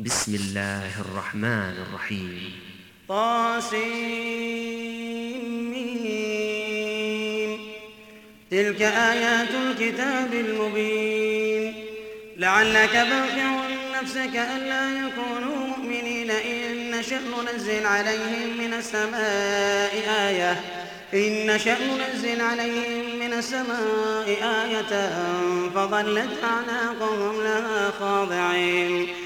بسم الله الرحمن الرحيم. طاسمين. تلك آيات الكتاب المبين. لعلك باقع نفسك ألا يكونوا مؤمنين. إن نشأ ننزل عليهم من السماء آية. إن نشأ ننزل عليهم من السماء آية. فظلت أعناقهم لها خاضعين.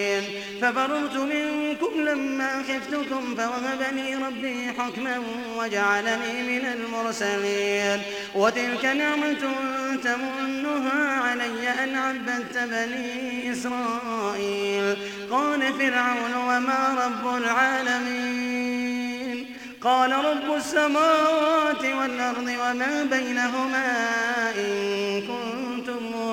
ففررت منكم لما خفتكم فوهب لي ربي حكما وجعلني من المرسلين وتلك نعمة تمنها علي أن عبدت بني إسرائيل. قال فرعون وما رب العالمين؟ قال رب السماوات والأرض وما بينهما إن كنتم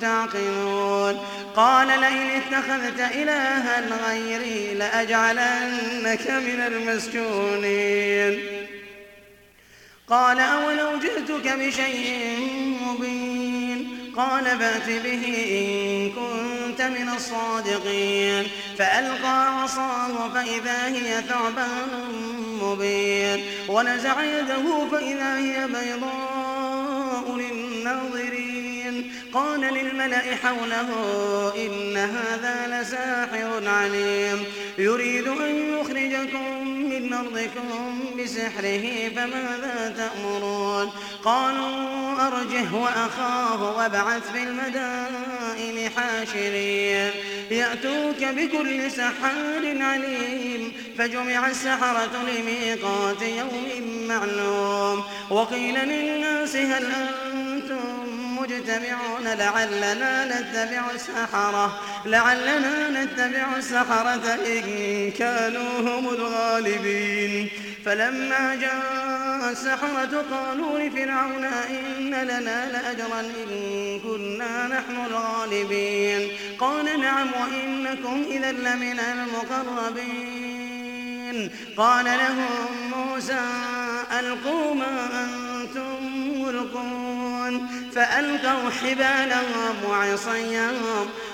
تعقلون قال لئن اتخذت إلها غيري لأجعلنك من المسجونين. قال أولو جئتك بشيء مبين؟ قال فأت به إن كنت من الصادقين. فألقى عصاه فإذا هي ثعبان مبين. ونزع يده فإذا هي بيضاء للناظرين. قال للملأ حوله إن هذا لساحر عليم. يريد أن يخرجكم من أرضكم بسحره فماذا تأمرون؟ قالوا أرجه وأخاه وابعث في المدائن حاشرين. يأتوك بكل سحار عليم. فجمع السحرة لميقات يوم معلوم. وقيل للناس هل أنتم مجتمعون لعلنا نتبع السحرة لعلنا نتبع السحرة إن كانوا هم الغالبين. فلما جاء السحرة قالوا لفرعون إن لنا لأجرا إن كنا نحن الغالبين. قال نعم وإنكم إذا لمن المقربين. قال لهم موسى ألقوا ما أنتم ملقون فألقوا حبالهم وعصيهم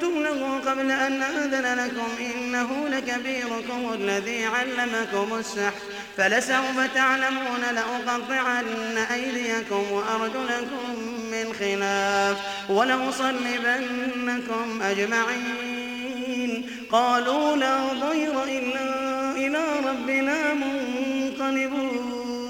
قلتم له قبل أن آذن لكم إنه لكبيركم الذي علمكم السحر فلسوف تعلمون لأقطعن أيديكم وأرجلكم من خلاف ولأصلبنكم أجمعين. قالوا لا ضير إلا إلى ربنا منقلبون.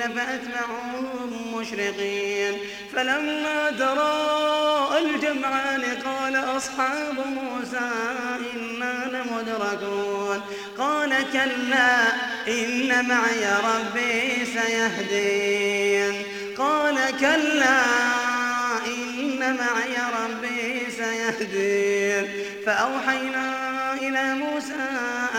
فأتبعوهم مشرقين. فلما تراءى الجمعان قال أصحاب موسى إنا لمدركون. قال كلا إن معي ربي سيهدين. قال كلا إن معي ربي سيهدين. فأوحينا إلى موسى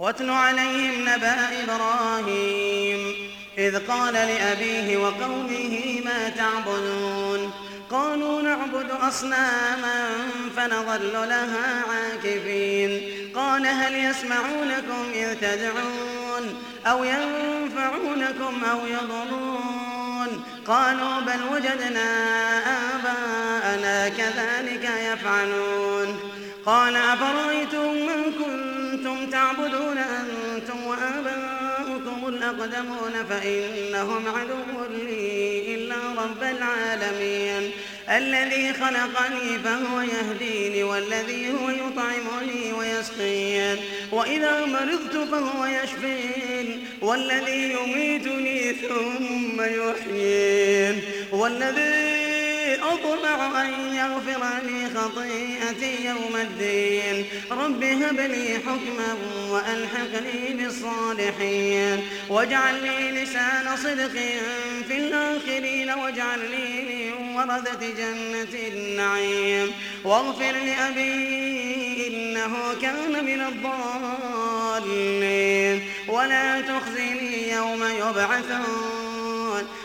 واتل عليهم نبأ إبراهيم إذ قال لأبيه وقومه ما تعبدون قالوا نعبد أصناما فنظل لها عاكفين قال هل يسمعونكم إذ تدعون أو ينفعونكم أو يضرون قالوا بل وجدنا آباءنا كذلك يفعلون قال أفرأيتم من كنتم تعبدون أنتم وآباؤكم الأقدمون فإنهم عدو لي إلا رب العالمين. الذي خلقني فهو يهديني والذي هو يطعمني ويسقين. وإذا مرضت فهو يشفين. والذي يميتني ثم يحيين. والذي أطمع أن يغفر لي خطيئتي يوم الدين. رب هب لي حكما وألحقني بالصالحين. واجعل لي لسان صدق في الآخرين واجعل لي من ورثة جنة النعيم. واغفر لأبي إنه كان من الضالين. ولا تخزني يوم يبعثون.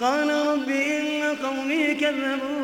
قال رب إن قومي كذبون.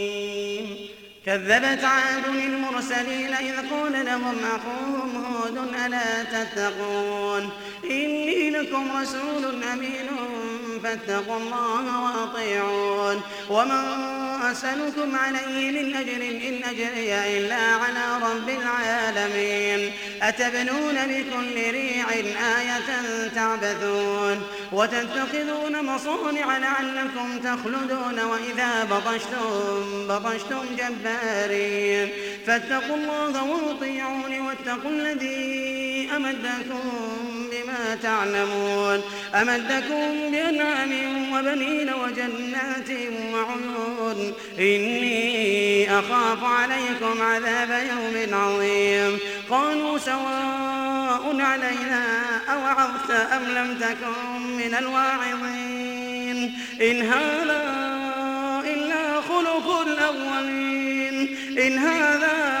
كذبت عاد المرسلين إذ قال لهم أخوهم هود ألا تتقون إني لكم رسول أمين فاتقوا الله وأطيعون ومن أسألكم عليه من أجر إن أجري إلا على رب العالمين أتبنون بكل ريع آية تعبثون وتتخذون مصانع لعلكم تخلدون وإذا بطشتم بطشتم جبارين فاتقوا الله وأطيعون واتقوا الذي أمدكم تعلمون أمدكم بأنعام وبنين وجنات وعيون إني أخاف عليكم عذاب يوم عظيم قالوا سواء علينا أوعظت أم لم تكن من الواعظين إن هذا إلا خلق الأولين إن هذا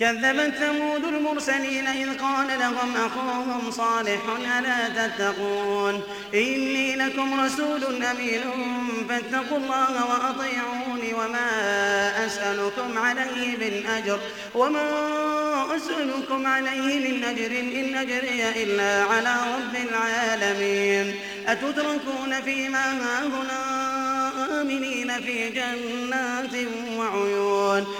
كذبت ثمود المرسلين إذ قال لهم أخوهم صالح ألا تتقون؟ إني لكم رسول أمين فاتقوا الله وأطيعون وما أسألكم عليه من أجر. وما أسألكم عليه من أجر إن أجري إلا على رب العالمين. أتتركون فيما هاهنا آمنين في جنات وعيون؟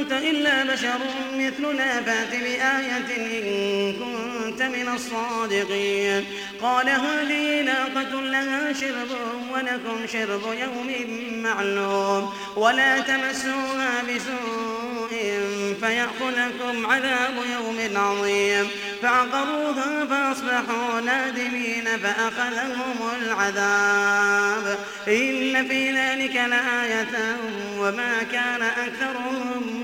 أنت إلا بشر مثلنا فات بآية إن كنت من الصادقين. قال هذه ناقة لها شرب ولكم شرب يوم معلوم. ولا تمسوها بسوء فيأخذكم عذاب يوم عظيم. فعقروها فأصبحوا نادمين فأخذهم العذاب. إن في ذلك لآية وما كان أكثرهم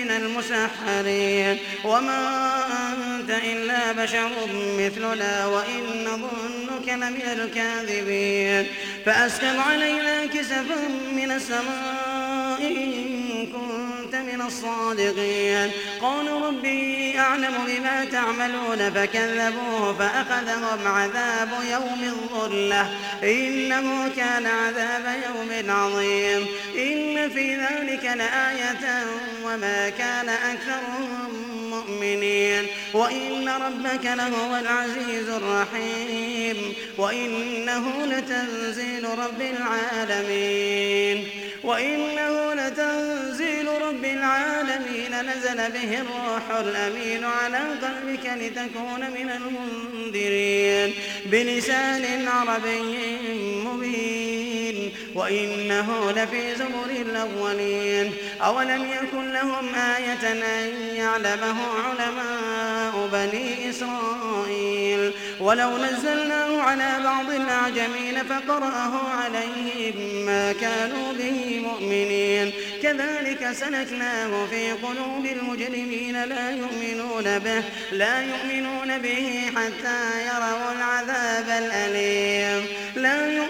من المسحرين. وما أنت إلا بشر مثلنا وإن ظنك لمن الكاذبين. فأسكب علينا كسفا من السماء إن كنت من الصادقين. قالوا ربي أعلم بما تعملون. فكذبوه فأخذهم عذاب يوم الظلة. إنه كان عذاب يوم عظيم. إن في ذلك لآية وما كان أكثرهم مؤمنين. وإن ربك لهو العزيز الرحيم. وإنه لتنزيل رب العالمين. وإنه العالمين نزل به الروح الأمين على قلبك لتكون من المنذرين بلسان عربي مبين. وإنه لفي زبر الأولين. أولم يكن لهم آية أن يعلمه علماء بني إسرائيل؟ ولو نزلناه على بعض الأعجمين فقرأه عليهم ما كانوا به مؤمنين. كذلك سلكناه في قلوب المجرمين لا يؤمنون به لا يؤمنون به حتى يروا العذاب الأليم. لا يؤمنون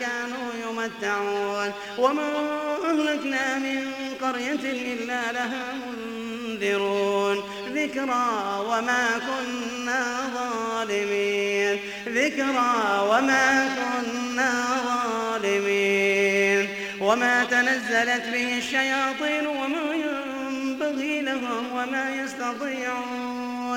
كانوا يمتعون وما أهلكنا من قرية إلا لها منذرون. ذكرى وما كنا ظالمين. ذكرى وما كنا ظالمين. وما تنزلت به الشياطين وما ينبغي لهم وما يستطيعون.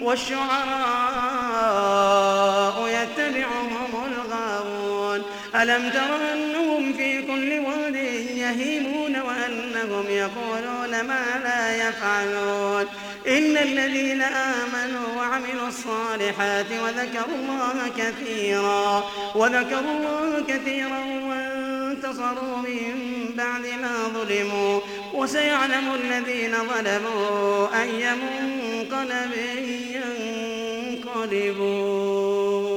والشعراء يتبعهم الغاوون. ألم تر أنهم في كل واد يهيمون وأنهم يقولون ما لا يفعلون؟ إن الذين آمنوا وعملوا الصالحات وذكروا الله كثيرا وذكروا الله كثيرا انتصروا من بعد ما ظلموا وسيعلم الذين ظلموا أي منقلب ينقلبون.